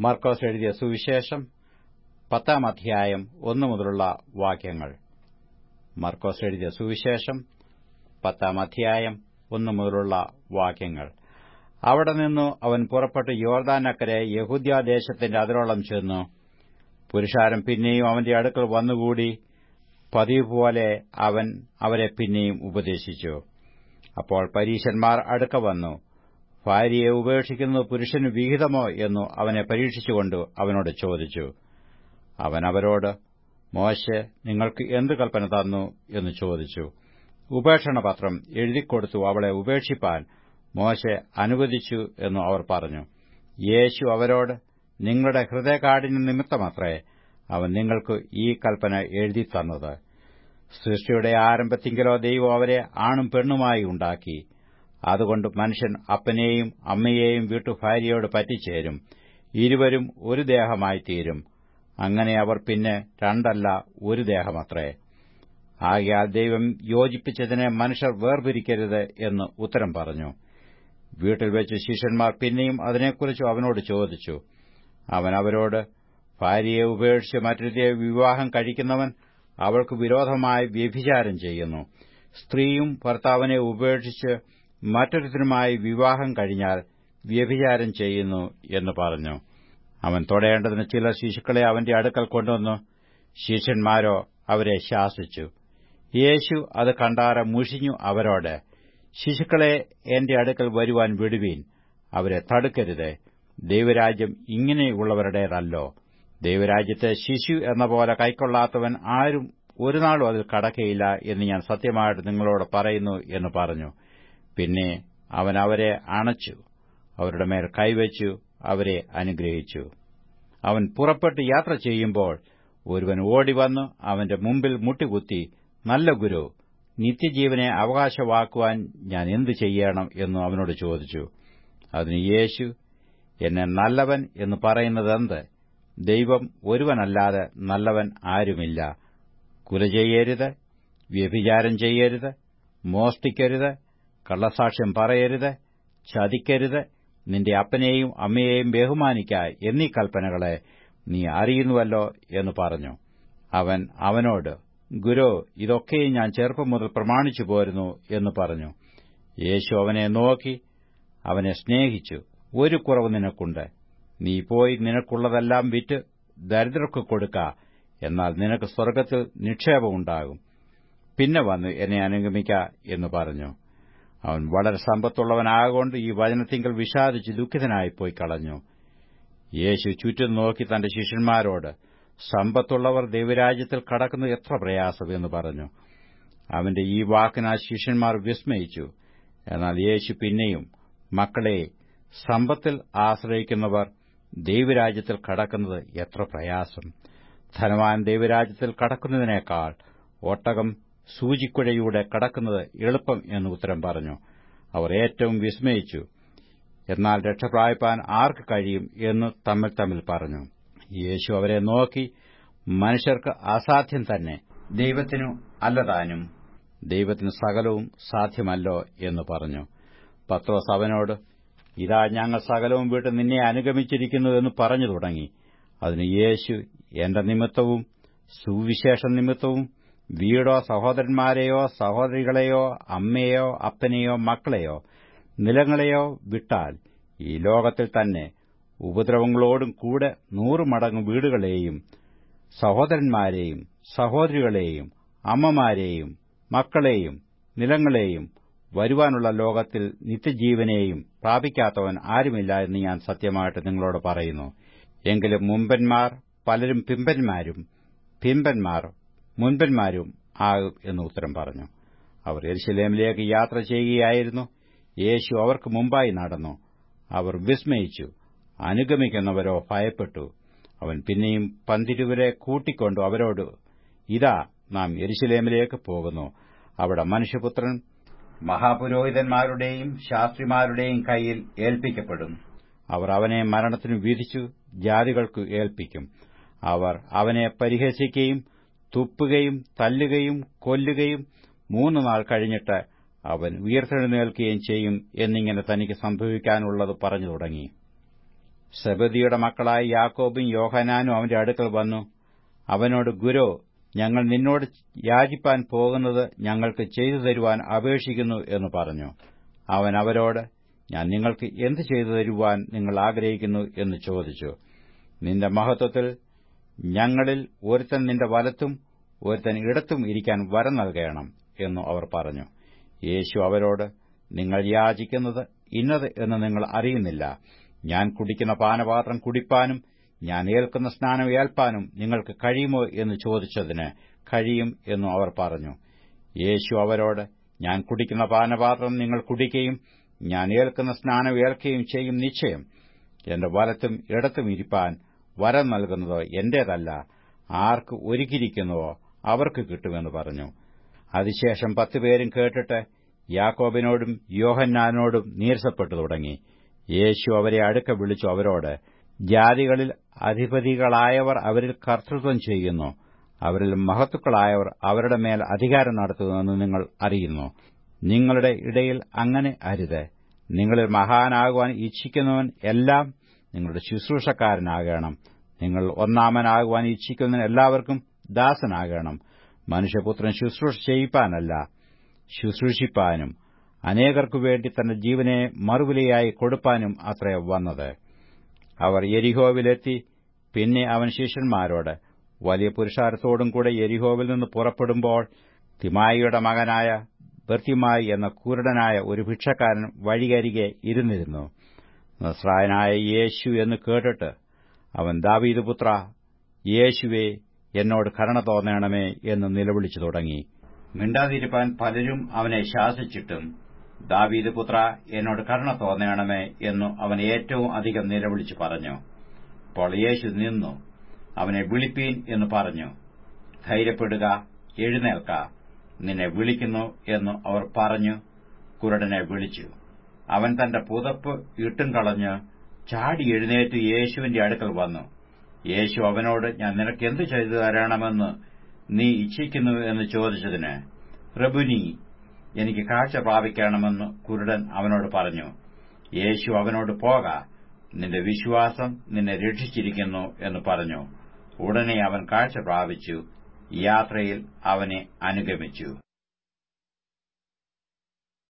മർക്കോസ് എഴുതിയ സുവിശേഷം പത്താം അധ്യായം ഒന്നു മുതലുള്ള വാക്യങ്ങൾ. മർക്കോസ് എഴുതിയ സുവിശേഷം പത്താം അധ്യായം ഒന്നു മുതലുള്ള വാക്യങ്ങൾ. അവിടെ നിന്നു അവൻ പുറപ്പെട്ട് യോർദാനക്കരെ യഹൂദ്യാദേശത്തിന്റെ അതിരോളം ചെന്നു. പുരുഷാരം പിന്നെയും അവന്റെ അടുക്കൽ വന്നുകൂടി പതിവ് പോലെ അവൻ അവരെ പിന്നെയും ഉപദേശിച്ചു. അപ്പോൾ പരീശന്മാർ അടുക്ക വന്നു. ഭാര്യയെ ഉപേക്ഷിക്കുന്നത് പുരുഷന് വിഹിതമോ എന്നു അവനെ പരീക്ഷിച്ചുകൊണ്ട് അവനോട് ചോദിച്ചു. അവൻ അവരോട് മോശെ നിങ്ങൾക്ക് എന്ത് കൽപ്പന തന്നു? എന്ന് ചോദിച്ചു. ഉപേക്ഷണപത്രം എഴുതിക്കൊടുത്തു അവളെ ഉപേക്ഷിപ്പാൻ മോശെ അനുവദിച്ചു എന്നു അവർ പറഞ്ഞു. യേശു അവരോട് നിങ്ങളുടെ ഹൃദയകാഠിന്യ നിമിത്തമത്രേ അവൻ നിങ്ങൾക്ക് ഈ കൽപ്പന എഴുതി തന്നത്. സൃഷ്ടിയുടെ ആരംഭത്തിങ്കിലോ ദൈവം അവരെ ആണും പെണ്ണുമായി ഉണ്ടാക്കി. അതുകൊണ്ട് മനുഷ്യൻ അപ്പനെയും അമ്മയെയും വീട്ടു ഭാര്യയോട് പറ്റിച്ചേരും. ഇരുവരും ഒരു ദേഹമായി തീരും അങ്ങനെ അവർ പിന്നെ രണ്ടല്ല ഒരു ദേഹമത്രേ. ആകയാൽ ദൈവം യോജിപ്പിച്ചതിനെ മനുഷ്യർ വേർപിരിക്കരുത് എന്ന് ഉത്തരം പറഞ്ഞു. വീട്ടിൽ വെച്ച് ശിഷ്യന്മാർ പിന്നെയും അതിനെക്കുറിച്ച് അവനോട് ചോദിച്ചു. അവൻ അവരോട് ഭാര്യയെ ഉപേക്ഷിച്ച് മറ്റൊരു വിവാഹം കഴിക്കുന്നവൻ അവൾക്ക് വിരോധമായി വ്യഭിചാരം ചെയ്യുന്നു. സ്ത്രീയും ഭർത്താവിനെ ഉപേക്ഷിച്ച് മറ്റൊരുത്തിനുമായി വിവാഹം കഴിഞ്ഞാൽ വ്യഭിചാരം ചെയ്യുന്നു എന്ന് പറഞ്ഞു. അവൻ തൊടേണ്ടതിന് ചില ശിശുക്കളെ അവന്റെ അടുക്കൽ കൊണ്ടുവന്നു. ശിഷ്യന്മാരോ അവരെ ശാസിച്ചു. യേശു അത് കണ്ടാറെ മുഷിഞ്ഞു അവരോട് ശിശുക്കളെ എന്റെ അടുക്കൽ വരുവാൻ വിടുവീൻ അവരെ തടുക്കരുത്. ദൈവരാജ്യം ഇങ്ങനെയുള്ളവരുടേതല്ലോ. ദൈവരാജ്യത്തെ ശിശു എന്ന പോലെ കൈക്കൊള്ളാത്തവൻ ആരും ഒരുനാളും അതിൽ കടക്കയില്ല എന്ന് ഞാൻ സത്യമായിട്ട് നിങ്ങളോട് പറയുന്നു എന്ന് പറഞ്ഞു. പിന്നെ അവൻ അവരെ അണച്ചു അവരുടെ മേൽ കൈവച്ചു അവരെ അനുഗ്രഹിച്ചു. അവൻ പുറപ്പെട്ട് യാത്ര ചെയ്യുമ്പോൾ ഒരുവൻ ഓടിവന്നു അവന്റെ മുമ്പിൽ മുട്ടികുത്തി നല്ല ഗുരു നിത്യജീവനെ അവകാശമാക്കുവാൻ ഞാൻ എന്തു ചെയ്യണം? എന്ന് അവനോട് ചോദിച്ചു. അതിന് യേശു എന്നെ നല്ലവൻ എന്ന് പറയുന്നതെന്ത്? ദൈവം ഒരുവനല്ലാതെ നല്ലവൻ ആരുമില്ല. കുല ചെയ്യരുത് വ്യഭിചാരം ചെയ്യരുത് മോഷ്ടിക്കരുത് കള്ളസാക്ഷ്യം പറയരുത് ചതിക്കരുത് നിന്റെ അപ്പനെയും അമ്മയെയും ബഹുമാനിക്ക എന്നീ കൽപ്പനകളെ നീ അറിയുന്നുവല്ലോ എന്ന് പറഞ്ഞു. അവൻ അവനോട് ഗുരു ഇതൊക്കെയും ഞാൻ ചെറുപ്പം മുതൽ പ്രമാണിച്ചു പോരുന്നു എന്ന് പറഞ്ഞു. യേശു അവനെ നോക്കി അവനെ സ്നേഹിച്ചു. ഒരു കുറവ് നിനക്കുണ്ട്. നീ പോയി നിനക്കുള്ളതെല്ലാം വിറ്റ് ദരിദ്രർക്ക് കൊടുക്ക എന്നാൽ നിനക്ക് സ്വർഗത്തിൽ നിക്ഷേപമുണ്ടാകും പിന്നെ വന്ന് എന്നെ അനുഗമിക്ക എന്ന് പറഞ്ഞു. അവൻ വളരെ സമ്പത്തുള്ളവനാകൊണ്ട് ഈ വചനത്തിങ്കൽ വിഷാദിച്ച് ദുഃഖിതനായി പോയി കളഞ്ഞു. യേശു ചുറ്റും നോക്കി തന്റെ ശിഷ്യന്മാരോട് സമ്പത്തുള്ളവർ ദൈവരാജ്യത്തിൽ കടക്കുന്നത് എത്ര പ്രയാസം എന്ന് പറഞ്ഞു. അവന്റെ ഈ വാക്കിനാ ശിഷ്യന്മാർ വിസ്മയിച്ചു. എന്നാൽ യേശു പിന്നെയും മക്കളെ സമ്പത്തിൽ ആശ്രയിക്കുന്നവർ ദൈവരാജ്യത്തിൽ കടക്കുന്നത് എത്ര പ്രയാസം. ധനവാൻ ദൈവരാജ്യത്തിൽ കടക്കുന്നതിനേക്കാൾ ഒട്ടകം സൂചിക്കുഴയൂടെ കടക്കുന്നത് എളുപ്പം എന്ന് ഉത്തരം പറഞ്ഞു. അവർ ഏറ്റവും വിസ്മയിച്ചു. എന്നാൽ രക്ഷപ്രായപ്പാൻ ആർക്ക് കഴിയും എന്ന് തമ്മിൽ തമ്മിൽ പറഞ്ഞു. യേശു അവരെ നോക്കി മനുഷ്യർക്ക് അസാധ്യം തന്നെ. ദൈവത്തിനു അല്ലതാനും ദൈവത്തിന് സകലവും സാധ്യമല്ലോ എന്ന് പറഞ്ഞു. പത്രോസ് അവനോട് ഇതാ ഞങ്ങൾ സകലവും വീട്ട് നിന്നെ അനുഗമിച്ചിരിക്കുന്നു എന്ന് പറഞ്ഞു തുടങ്ങി. അതിന് യേശു എന്റെ നിമിത്തവും സുവിശേഷ നിമിത്തവും വീടോ സഹോദരന്മാരെയോ സഹോദരികളെയോ അമ്മയെയോ അപ്പനെയോ മക്കളെയോ നിലങ്ങളെയോ വിട്ടാൽ ഈ ലോകത്തിൽ തന്നെ ഉപദ്രവങ്ങളോടും കൂടെ നൂറുമടങ്ങ് വീടുകളെയും സഹോദരന്മാരെയും സഹോദരികളെയും അമ്മമാരെയും മക്കളെയും നിലങ്ങളെയും വരുവാനുള്ള ലോകത്തിൽ നിത്യജീവനെയും പ്രാപിക്കാത്തവൻ ആരുമില്ല എന്ന് ഞാൻ സത്യമായിട്ട് നിങ്ങളോട് പറയുന്നു. എങ്കിലും മുമ്പന്മാർ പലരും പിമ്പന്മാരും പിമ്പന്മാർ മുൻപന്മാരും ആകും എന്ന് ഉത്തരം പറഞ്ഞു. അവർ എരിശിലേമിലേക്ക് യാത്ര ചെയ്യുകയായിരുന്നു. യേശു അവർക്ക് മുമ്പായി നടന്നു. അവർ വിസ്മയിച്ചു. അനുഗമിക്കുന്നവരോ ഭയപ്പെട്ടു. അവൻ പിന്നെയും പന്തിരുവരെ കൂട്ടിക്കൊണ്ടു അവരോട് ഇതാ നാം എരിശിലേമിലേക്ക് പോകുന്നു. അവിടെ മനുഷ്യപുത്രൻ മഹാപുരോഹിതന്മാരുടെയും ശാസ്ത്രിമാരുടെയും കയ്യിൽ ഏൽപ്പിക്കപ്പെടും. അവർ അവനെ മരണത്തിനു വിധിച്ചു ജാതികൾക്കു ഏൽപ്പിക്കും. അവർ അവനെ പരിഹസിക്കുകയും തുപ്പുകയും തല്ലുകയും കൊല്ലുകയും മൂന്നു നാൾ കഴിഞ്ഞിട്ട് അവൻ ഉയർത്തെഴുന്നേൽക്കുകയും ചെയ്യും എന്നിങ്ങനെ തനിക്ക് സംഭവിക്കാനുള്ളത് പറഞ്ഞു തുടങ്ങി. സബദിയുടെ മക്കളായ യാക്കോബും യോഹനാനും അവന്റെ അടുക്കൽ വന്നു. അവനോട് ഗുരു ഞങ്ങൾ നിന്നോട് യാചിപ്പാൻ പോകുന്നത് ഞങ്ങൾക്ക് ചെയ്തു തരുവാൻ അപേക്ഷിക്കുന്നു എന്ന് പറഞ്ഞു. അവൻ അവരോട് ഞാൻ നിങ്ങൾക്ക് എന്ത് ചെയ്തു തരുവാൻ നിങ്ങൾ ആഗ്രഹിക്കുന്നു? എന്ന് ചോദിച്ചു. നിന്റെ മഹത്വത്തിൽ ഞങ്ങളിൽ ഒരുത്തൻ നിന്റെ വലത്തും ഒരുത്തൻ ഇടത്തും ഇരിക്കാൻ വരം നൽകണം എന്നു അവർ പറഞ്ഞു. യേശു അവരോട് നിങ്ങൾ യാചിക്കുന്നത് ഇന്നത് എന്ന് നിങ്ങൾ അറിയുന്നില്ല. ഞാൻ കുടിക്കുന്ന പാനപാത്രം കുടിപ്പാനും ഞാൻ ഏൽക്കുന്ന സ്നാനം ഏൽപ്പാനും നിങ്ങൾക്ക് കഴിയുമോ എന്ന് ചോദിച്ചതിന് കഴിയും എന്നു അവർ പറഞ്ഞു. യേശു അവരോട് ഞാൻ കുടിക്കുന്ന പാനപാത്രം നിങ്ങൾ കുടിക്കുകയും ഞാൻ ഏൽക്കുന്ന സ്നാനം ഏൽക്കുകയും ചെയ്യും നിശ്ചയം. എന്റെ വലത്തും ഇടത്തും ഇരിപ്പാൻ വരം നൽകുന്നതോ എന്റേതല്ല. ആർക്ക് ഒരുക്കിയിരിക്കുന്നുവോ അവർക്ക് കിട്ടുമെന്ന് പറഞ്ഞു. അതിശേഷം പത്തുപേരും കേട്ടിട്ട് യാക്കോബിനോടും യോഹന്നാനോടും നീരസപ്പെട്ടു തുടങ്ങി. യേശു അവരെ അടുക്ക വിളിച്ചു അവരോട് ജാതികളിൽ അധിപതികളായവർ അവരിൽ കർത്തൃത്വം ചെയ്യുന്നു. അവരിൽ മഹത്തുക്കളായവർ അവരുടെ മേൽ അധികാരം നടത്തുന്നുവെന്ന് നിങ്ങൾ അറിയുന്നു. നിങ്ങളുടെ ഇടയിൽ അങ്ങനെ അരുത്. നിങ്ങളിൽ മഹാനാകുവാൻ ഇച്ഛിക്കുന്നവൻ എല്ലാം നിങ്ങളുടെ ശുശ്രൂഷക്കാരനാകണം. നിങ്ങൾ ഒന്നാമനാകുവാൻ ഇച്ഛിക്കുന്നതിന് എല്ലാവർക്കും ദാസനാകണം. മനുഷ്യപുത്രൻ ശുശ്രൂഷ ചെയ്യിപ്പാനല്ല ശുശ്രൂഷിപ്പാനും അനേകർക്കു വേണ്ടി തന്റെ ജീവനെ മറുവിലയായി കൊടുപ്പാനും അത്രേ വന്നത്. അവർ എരിഹോവിലെത്തി പിന്നെ അവൻ ശിഷ്യന്മാരോട് വലിയ പുരുഷാരത്തോടും കൂടെ എരിഹോവിൽ നിന്ന് പുറപ്പെടുമ്പോൾ തിമായിയുടെ മകനായ ബർത്തിമായി എന്ന കുരുടനായ ഒരു ഭിക്ഷക്കാരൻ വഴികരികെ ഇരുന്നിരുന്നു. നസ്രായനായ യേശു എന്ന് കേട്ടിട്ട് അവൻ ദാവീദ് പുത്ര യേശുവെ എന്നോട് കരുണ തോന്നണമേ എന്ന് നിലവിളിച്ചു തുടങ്ങി. മിണ്ടാതിരിപ്പാൻ പലരും അവനെ ശാസിച്ചിട്ടും ദാവീദ് പുത്ര എന്നോട് കരുണ തോന്നണമേ എന്നു അവൻ ഏറ്റവും അധികം നിലവിളിച്ചു പറഞ്ഞു. അപ്പോൾ യേശു നിന്നു അവനെ വിളിപ്പീൻ എന്ന് പറഞ്ഞു. ധൈര്യപ്പെടുക എഴുന്നേൽക്ക നിന്നെ വിളിക്കുന്നു എന്ന് അവർ പറഞ്ഞു കുരടനെ വിളിച്ചു. അവൻ തന്റെ പുതപ്പ് ഇട്ടും കളഞ്ഞ് ചാടി എഴുന്നേറ്റ് യേശുവിന്റെ അടുക്കൽ വന്നു. യേശു അവനോട് ഞാൻ നിനക്ക് എന്തു ചെയ്തു തരണമെന്ന് നീ ഇച്ഛിക്കുന്നു എന്ന് ചോദിച്ചതിന് പ്രഭുനി എനിക്ക് കാഴ്ച പ്രാപിക്കണമെന്ന് കുരുടൻ അവനോട് പറഞ്ഞു. യേശു അവനോട് പോക നിന്റെ വിശ്വാസം നിന്നെ രക്ഷിച്ചിരിക്കുന്നു എന്ന് പറഞ്ഞു. ഉടനെ അവൻ കാഴ്ച പ്രാപിച്ചു. യാത്രയിൽ അവനെ അനുഗമിച്ചു.